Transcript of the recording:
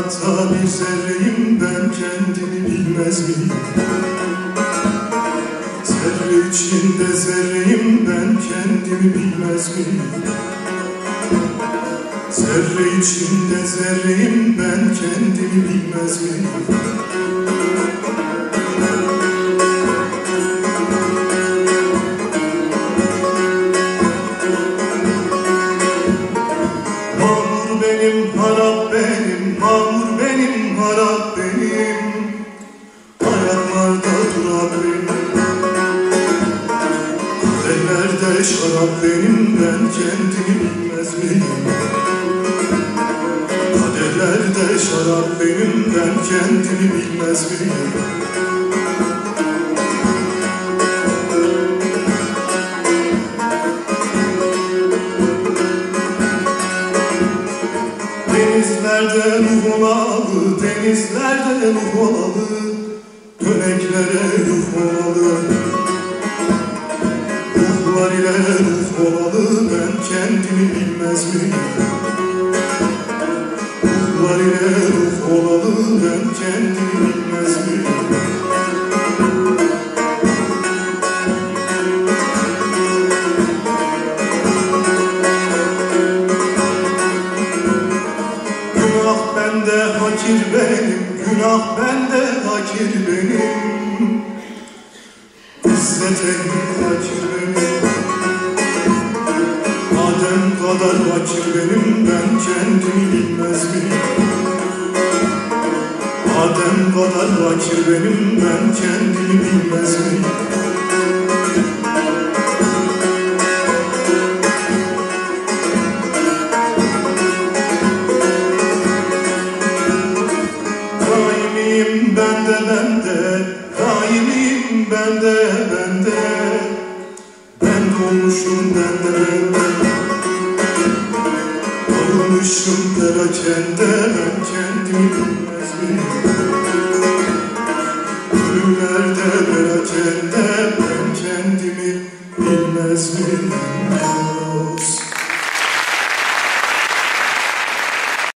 hayatta bir zerreyim ben kendini bilmez miyim? Zerre içinde zerreyim ben kendimi bilmez miyim? Zerre içinde zerreyim ben kendimi bilmez miyim? Mamur benim, harap benim, mamur benim, harap benim. Ayaklarda duran benim. Ellerde şarap benim, ben kendimi bilmez miyim? Kaderlerde şarap benim, ben kendimi bilmez miyim? Denizlerde ruh olalı, denizlerde döneklere ruh olalı. Ruhlar ile ruh olalı, ben kendimi bilmez miyim? Ruhlar ile ruh olalı, ben kendimi bilmez miyim? Hakir benim, günah bende, hakir benim. İzzet ehli hakir benim. Adem kadar hakir benim, ben kendimi bilmez miyim? Adem kadar hakir benim, ben kendimi bilmez miyim? bende bende. Daimim bende bende. Ben dolmuşum bende Dolmuşum perakende ben kendim bilmezdim Ölümlerde perakende ben kendimi bilmez miyim?